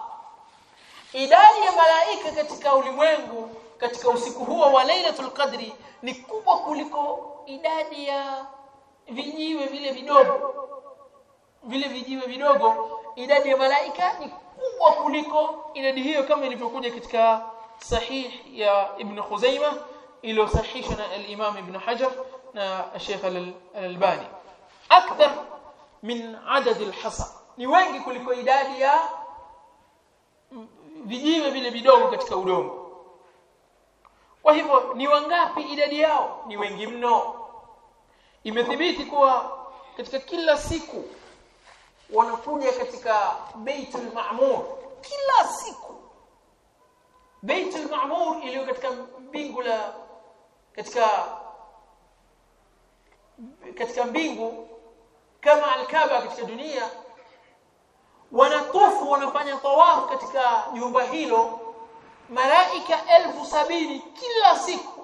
idadi ya malaika katika ulimwengu katika usiku huo wa lailatul qadri ni kubwa kuliko idadi ya vijiwe vile vidogo. Vile vijiwe vidogo idadi ya malaika ni kubwa kuliko idadi hiyo kama ilivyokuja katika sahih ya ibn Khuzaimah iliyosahihisha na al-Imam Ibn Hajar na Sheikh Al-Albani akthar min adad al-hasa ni wengi kuliko idadi ya vijiwe vile vidogo katika udongo. Kwa hivyo ni wangapi idadi yao? Ni wengi mno. Imethibiti kuwa katika kila siku wanakuja katika Baitul Ma'mur. Kila siku. Baitul Ma'mur iliyo katika mbingu la katika katika mbingu kama al-Kaaba katika dunia wanatufu wanafanya tawafu katika jumba hilo malaika elfu sabini kila siku.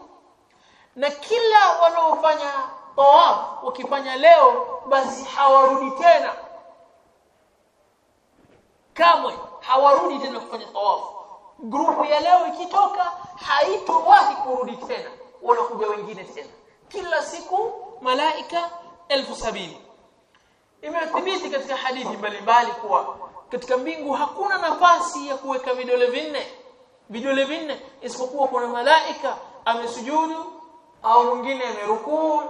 Na kila wanaofanya tawafu wakifanya leo basi hawarudi tena. Kamwe hawarudi tena kufanya tawafu grupu ya leo ikitoka haitowahi kurudi tena. Wanakuja wengine tena. Kila siku malaika elfu sabini imethibiti katika hadithi mbalimbali kuwa katika mbingu hakuna nafasi ya kuweka vidole vinne vidole vinne isipokuwa kuna malaika amesujudu au mwingine amerukuu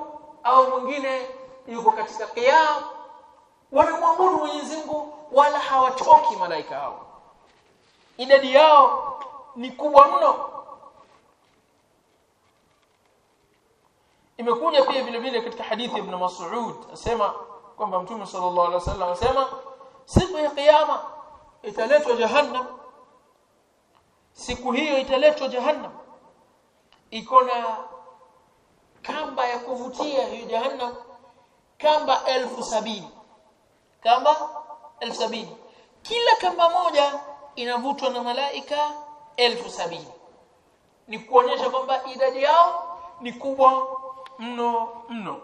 au mwingine yuko katika qiyam. Wanamwabudu Mwenyezi Mungu wala hawachoki malaika hao. Idadi yao ni kubwa mno. Imekuja pia vile vile katika hadithi ibn Mas'ud asema kwamba Mtume sallallahu alaihi wasallam anasema siku ya kiyama italetwa jahannam. Siku hiyo italetwa jahannam. Iko na kamba ya kuvutia hiyo jahannam. Kamba elfu sabini. Kamba elfu sabini. Kila kamba moja inavutwa na malaika elfu sabini. Ni kuonyesha kwamba idadi yao ni kubwa mno mno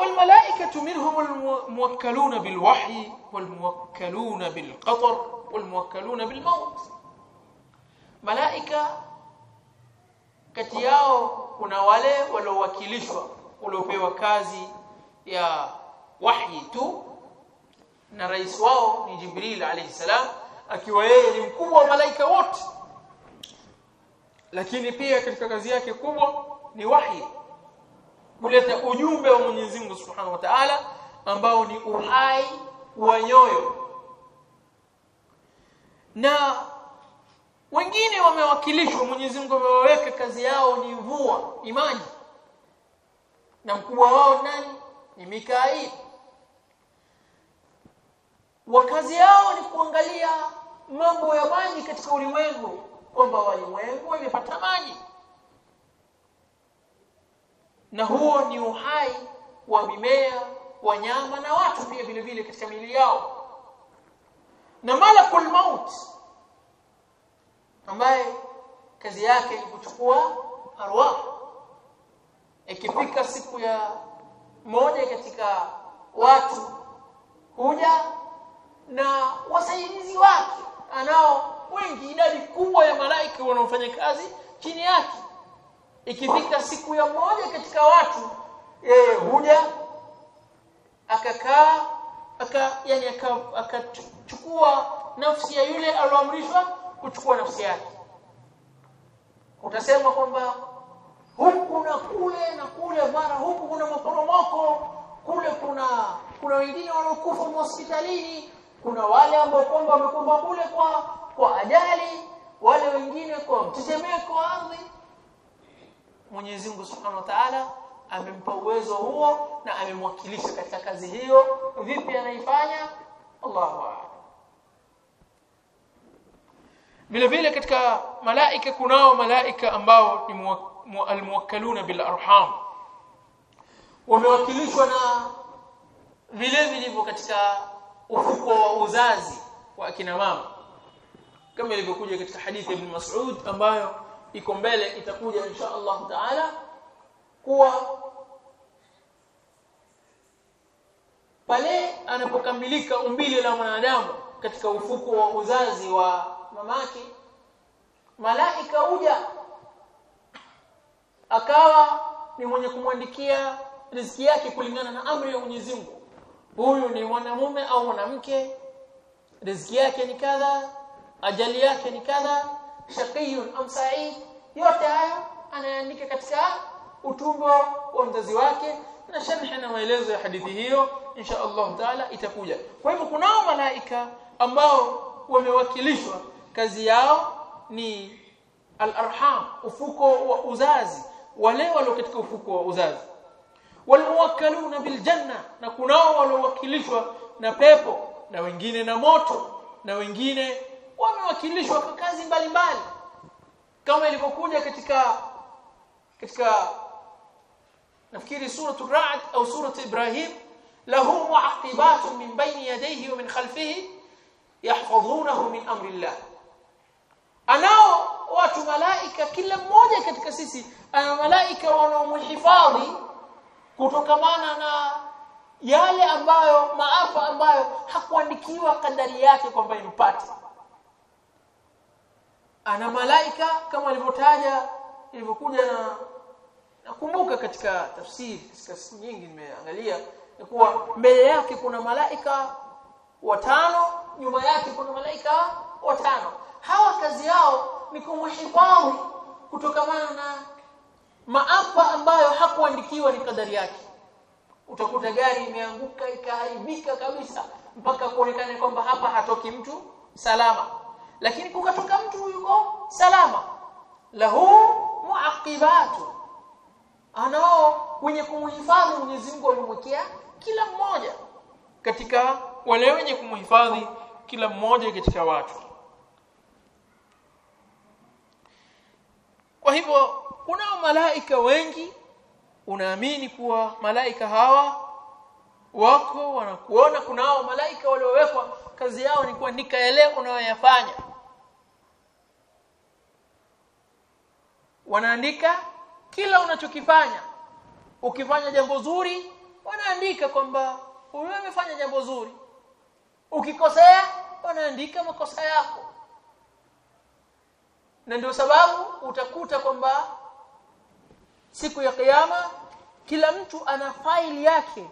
والملائكة منهم الموكلون بالوحي والموكلون بالقطر والموكلون بالموت ملائكة kati yao kuna wale waliowakilishwa waliopewa kazi ya wahyi tu na rais wao ni Jibril alayhi salam akiwa yeye ni mkubwa wa malaika wote lakini pia katika kazi yake kubwa ni wahyi kuleta ujumbe wa Mwenyezi Mungu Subhanahu wa Ta'ala ambao ni uhai wa nyoyo. Na wengine wamewakilishwa Mwenyezi Mungu amewaweka kazi yao ni mvua ni maji na mkubwa wao nani? Ni Mikail wakazi yao ni kuangalia mambo ya maji katika ulimwengu kwamba walimwengu wamepata maji na huo ni uhai wa mimea wanyama na watu pia vile vile katika miili yao. Na malakul maut ambaye kazi yake ni kuchukua arwah. Ikifika siku ya moja katika watu huja na wasaidizi wake anao wengi idadi kubwa ya malaika wanaofanya kazi chini yake ikifika siku ya moja katika watu yeye huja akakaa aka yani akachukua aka nafsi ya yule aliyoamrishwa kuchukua nafsi yake. Utasema kwamba huku na kule na kule mara huku kuna maporomoko kule kuna kuna wengine waliokufa hospitalini kuna wale ambao kwamba wamekumba kule kwa kwa ajali wale wengine kwa mtetemeko ardhi Mwenyezi Mungu Subhanahu wa Ta'ala amempa uwezo huo na amemwakilisha katika kazi hiyo. Vipi anaifanya? Allahu a'lam. Vile vile katika malaika kunao malaika ambao ni almuwakkaluna bil arham wamewakilishwa na vile vilivyo katika ufuko wa uzazi wa akina mama. Kama ilivyokuja katika hadithi ya Ibn Mas'ud ambayo iko mbele itakuja insha Allah Taala kuwa pale anapokamilika umbile la mwanadamu katika ufuko wa uzazi wa mamake malaika uja akawa ni mwenye kumwandikia riziki yake kulingana na amri ya Mwenyezi Mungu. Huyu ni mwanamume au mwanamke riziki yake ni kadha ajali yake ni kadha shaqiyun am sa'id. Yote hayo anaandika katika utumbo wa mzazi wake. Na sharhi na maelezo ya hadithi hiyo. Insha Allah taala itakuja. Kwa hivyo kunao malaika ambao wamewakilishwa. Kazi yao ni al-arham ufuko wa uzazi. Wale walio katika ufuko wa uzazi. Walmuwakkaluna biljanna na kunao waliowakilishwa na pepo na wengine na moto na wengine wamewakilishwa kwa kazi mbalimbali. Kama ilivyokuja katika katika nafikiri suratu ra'd au suratu ibrahim lahu mu'aqibatun min bayni yadayhi wa min khalfihi yahfazunahu min amri llah anao watu malaika kila mmoja katika sisi ana malaika wanaomhifadhi kutokamana na yale ambayo maafa ambayo hakuandikiwa kadari yake kwamba impate ana malaika kama alivyotaja ilivyokuja na nakumbuka katika tafsiri katika siku nyingi nimeangalia ni kuwa mbele yake kuna malaika watano nyuma yake kuna malaika watano. Hawa kazi yao ni kumhifadhi kutokamana na maafa ambayo hakuandikiwa ni kadari yake. Utakuta gari imeanguka ikaharibika kabisa mpaka kuonekane kwamba hapa hatoki mtu salama lakini kukatoka mtu yuko salama. Lahu muaqibatu. Anao wenye kumhifadhi Mwenyezi Mungu alimwekea kila mmoja. Katika wale wenye kumhifadhi kila mmoja katika watu. Kwa hivyo kunao malaika wengi. Unaamini kuwa malaika hawa wako wanakuona. Kunao malaika waliowekwa. Kazi yao ni kuandika yale unayoyafanya wanaandika kila unachokifanya. Ukifanya jambo zuri wanaandika kwamba wewe amefanya jambo zuri. Ukikosea wanaandika makosa yako. Na ndio sababu utakuta kwamba siku ya kiyama kila mtu ana faili yake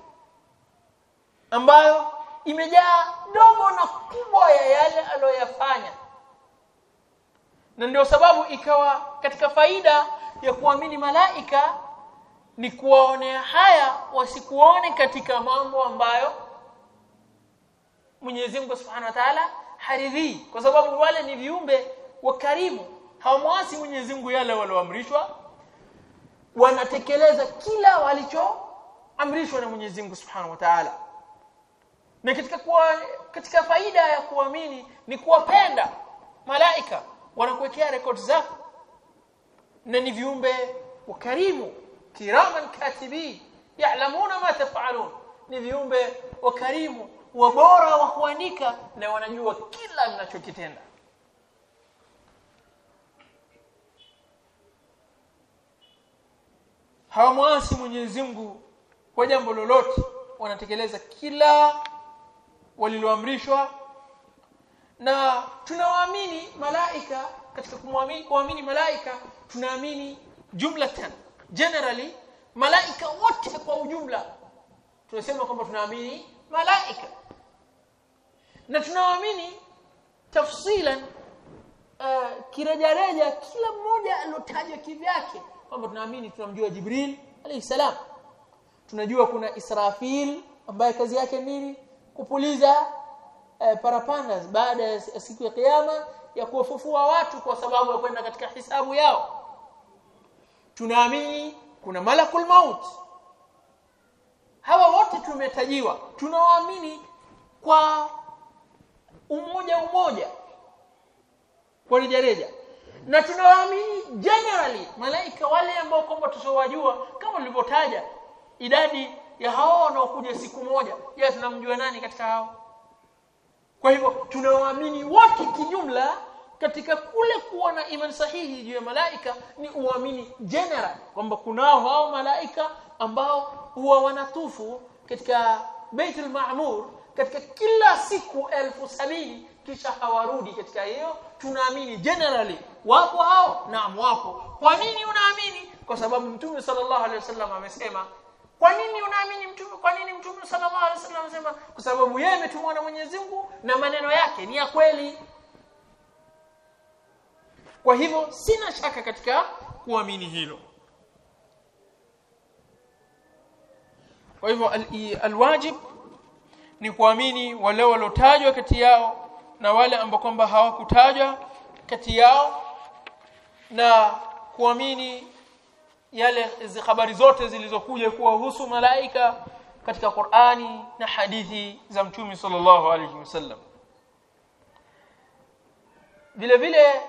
ambayo imejaa dogo na kubwa ya yale aliyoyafanya na ndio sababu ikawa katika faida ya kuamini malaika ni kuwaonea haya wasikuone katika mambo ambayo Mwenyezi Mungu Subhanahu wa Ta'ala haridhii. Kwa sababu wale ni viumbe wa karimu hawamwasi Mwenyezi Mungu yale walioamrishwa. Wanatekeleza kila walichoamrishwa na Mwenyezi Mungu Subhanahu wa Ta'ala. Na katika kuwa, katika faida ya kuamini ni kuwapenda malaika wanakuwekea rekodi zako. Na ni viumbe wakarimu kiraman katibi yaalamuna ma taf'alun. Ni viumbe wakarimu wabora wa kuandika na wanajua kila mnachokitenda. Hawamwasi Mwenyezi Mungu kwa jambo lolote. Wanatekeleza kila waliloamrishwa na tunawaamini malaika katika kumwamini kuamini malaika tunaamini jumlatan generally malaika wote kwa ujumla tunasema kwamba tunaamini malaika. Na tunawaamini tafsilan uh, kirejareja kila mmoja aliotajwa kivyake kwamba tunaamini tunamjua Jibril alayhi salam. Tunajua kuna Israfil ambaye kazi yake nini? Kupuliza eh, parapanda baada ya siku ya kiyama ya kuwafufua watu kwa sababu ya kwenda katika hisabu yao. Tunaamini kuna malakul maut. Hawa wote tumetajiwa tunawaamini kwa umoja umoja. Kwa rejareja. Na tunawaamini generally malaika wale ambao kwamba tusowajua kama nilivyotaja idadi ya hao wanaokuja siku moja. Je tunamjua nani katika hao kwa hivyo tunawaamini wote kijumla katika kule kuwa na imani sahihi juu ya malaika ni uamini general kwamba kunao hao malaika ambao huwa wanatufu katika Baitul Maamur katika kila siku elfu sabini kisha hawarudi katika hiyo. Tunaamini generally wapo hao? Naam wapo. Kwa nini unaamini? Kwa sababu mtume sallallahu alaihi wasallam amesema kwa nini unaamini mtume kwa nini mtume sallallahu alaihi wasallam anasema kwa sababu yeye ametumwa na Mwenyezi Mungu na maneno yake ni ya kweli. Kwa hivyo sina shaka katika kuamini hilo. Kwa hivyo alwajib ni kuamini wale walotajwa kati yao na wale ambao kwamba hawakutajwa kati yao na kuamini yale hizi habari zote zilizokuja kuwahusu malaika katika Qur'ani na hadithi za Mtume sallallahu alaihi wasallam vile vile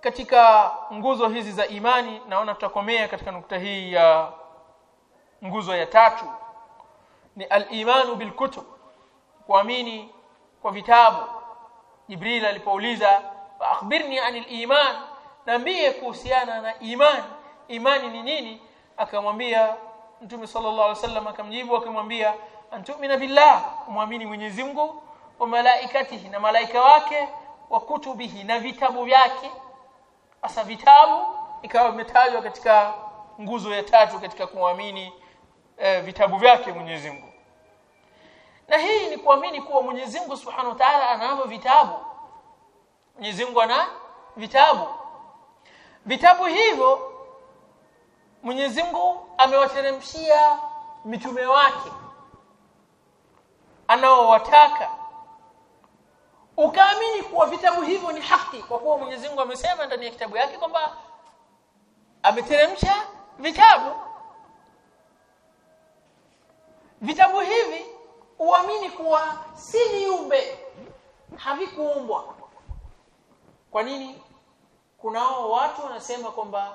katika nguzo hizi za imani naona tutakomea katika nukta hii ya nguzo ya tatu. Ni al-imanu bil kutub kuamini kwa vitabu. Jibril alipouliza akhbirni anil iman? Niambie kuhusiana na imani imani ni nini? Akamwambia Mtume sallallahu alaihi wasallam akamjibu akamwambia antumina billah muamini Mwenyezi Mungu wa malaikatihi na malaika wake wa kutubihi na vitabu vyake. Asa vitabu ikawa vimetajwa katika nguzo ya tatu katika kuamini e, vitabu vyake Mwenyezi Mungu. Na hii ni kuamini kuwa Mwenyezi Mungu Subhanahu wa Ta'ala anavyo vitabu. Mwenyezi Mungu ana vitabu. Vitabu hivyo Mwenyezi Mungu amewateremshia mitume wake anaowataka. Ukaamini kuwa vitabu hivyo ni haki kwa kuwa Mwenyezi Mungu amesema ndani ya kitabu yake kwamba ameteremsha vitabu. Vitabu hivi uamini kuwa si viumbe havikuumbwa. Kwa nini? Kunao watu wanasema kwamba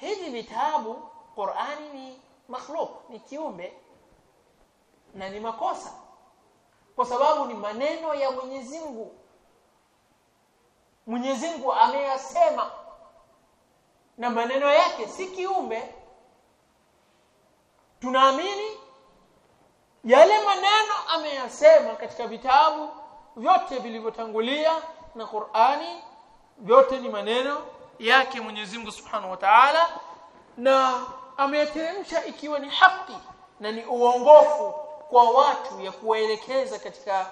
hivi vitabu Qur'ani ni makhluk ni kiumbe na ni makosa. Kwa sababu ni maneno ya Mwenyezi Mungu. Mwenyezi Mungu ameyasema. Na maneno yake si kiumbe. Tunaamini yale maneno ameyasema katika vitabu vyote vilivyotangulia na Qur'ani vyote ni maneno yake Mwenyezi Mungu Subhanahu wa Ta'ala na ameyateremsha ikiwa ni haki na ni uongofu kwa watu ya kuwaelekeza katika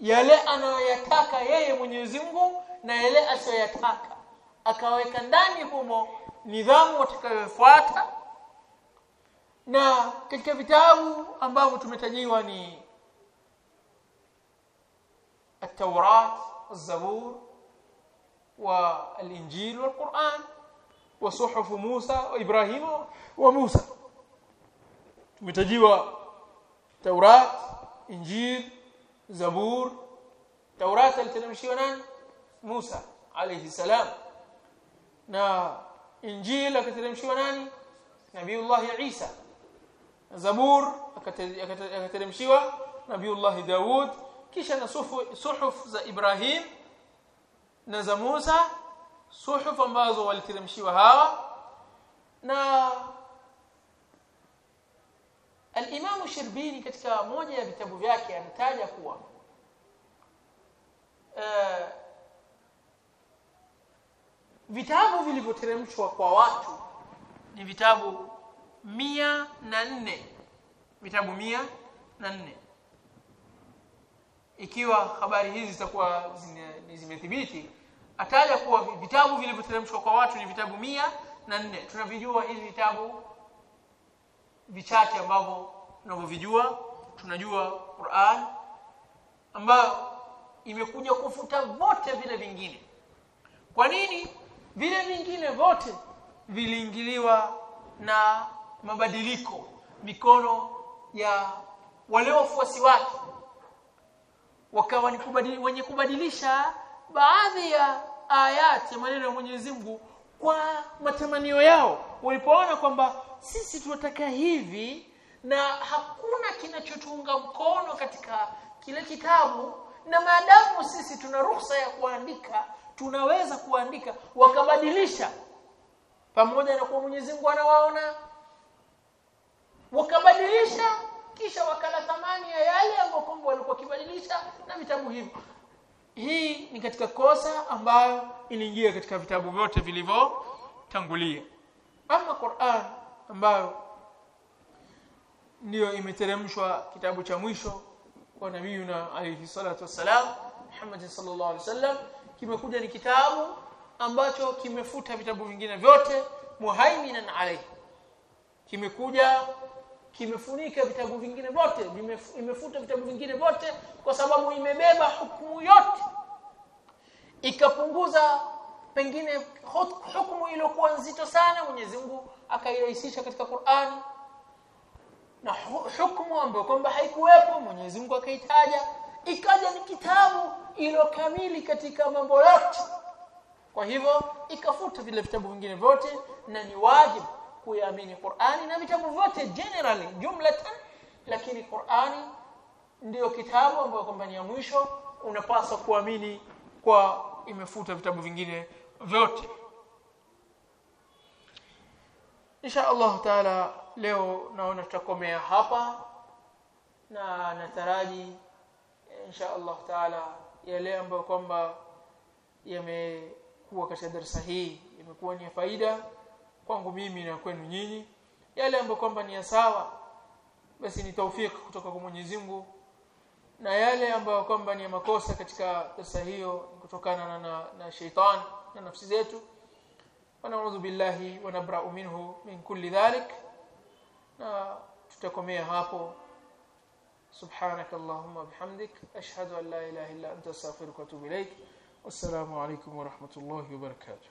yale anayoyataka yeye Mwenyezi Mungu na yale asiyoyataka akaweka ndani humo nidhamu watakayofuata na katika vitabu ambavyo tumetajiwa ni التوراة الزبور والإنجيل والقرآن وصحف موسى وإبراهيم وموسى. متجيوا توراة إنجيل زبور. توراة التنمشي ونان موسى عليه السلام. نا إنجيل التنمشي ونان نبي الله عيسى. زبور التنمشي ونبي الله داوود كيش أنا صحف إبراهيم na za Musa suhufu ambazo waliteremshiwa hawa na Al-Imam Shirbini katika moja ya vitabu vyake anataja kuwa uh, vitabu vilivyoteremshwa kwa watu ni vitabu mia na nne. Vitabu mia na nne ikiwa habari hizi zitakuwa zimethibiti ataja kuwa vitabu vilivyoteremshwa kwa watu ni vitabu mia na nne. Tunavijua hivi vitabu vichache ambavyo tunavyovijua. Tunajua Qur'an ambayo imekuja kufuta vote vile vingine. Kwa nini? Vile vingine vote viliingiliwa na mabadiliko mikono ya wale wafuasi wake wakawa ni kubadili, wenye kubadilisha baadhi ya ayati ya maneno ya Mwenyezi Mungu kwa matamanio yao. Walipoona kwamba sisi tunataka hivi na hakuna kinachotunga mkono katika kile kitabu na maadamu sisi tuna ruhusa ya kuandika tunaweza kuandika wakabadilisha pamoja na kuwa Mwenyezi Mungu anawaona. Wakabadilisha kisha wakala thamani ya yale ambayo walikuwa kibadilisha na vitabu hivyo. Hii ni katika kosa ambayo iliingia katika vitabu vyote vilivyotangulia. Ama Qur'an ambayo ndiyo imeteremshwa kitabu cha mwisho kwa nabii na alayhi salatu wassalam Muhammad sallallahu alaihi wasallam kimekuja ni kitabu ambacho kimefuta vitabu vingine vyote muhaiminan alayhi. Kimekuja kimefunika vitabu vingine vyote imefuta vitabu vingine vyote kwa sababu imebeba hukumu yote. Ikapunguza pengine hukumu iliyokuwa nzito sana Mwenyezi Mungu akairahisisha katika Qur'ani na hukumu ambayo kwamba haikuwepo Mwenyezi Mungu akaitaja. Ikaja ni kitabu kamili katika mambo yote. Kwa hivyo ikafuta vile vitabu vingine vyote na ni wajibu kuamini Qur'ani na vitabu vyote generally jumlatan lakini Qur'ani ndiyo kitabu ambayo kwamba ni ya mwisho unapaswa kuamini kwa imefuta vitabu vingine vyote. Insha Allah Taala leo naona tutakomea hapa na nataraji insha Allah Taala yale ambayo kwamba yamekuwa katika darasa hii yamekuwa ni faida kwangu mimi na kwenu nyinyi yale ambayo kwamba ni ya sawa basi ni taufiki kutoka kwa Mwenyezi Mungu na yale ambayo kwamba ni makosa katika darasa hiyo kutokana na, na, na sheitan na nafsi zetu wanaudhu billahi wa nabra'u minhu min kulli dhalik na tutakomea hapo سبحانك اللهم وبحمدك أشهد أن لا إله إلا أنت أستغفرك وأتوب إليك والسلام عليكم ورحمة الله وبركاته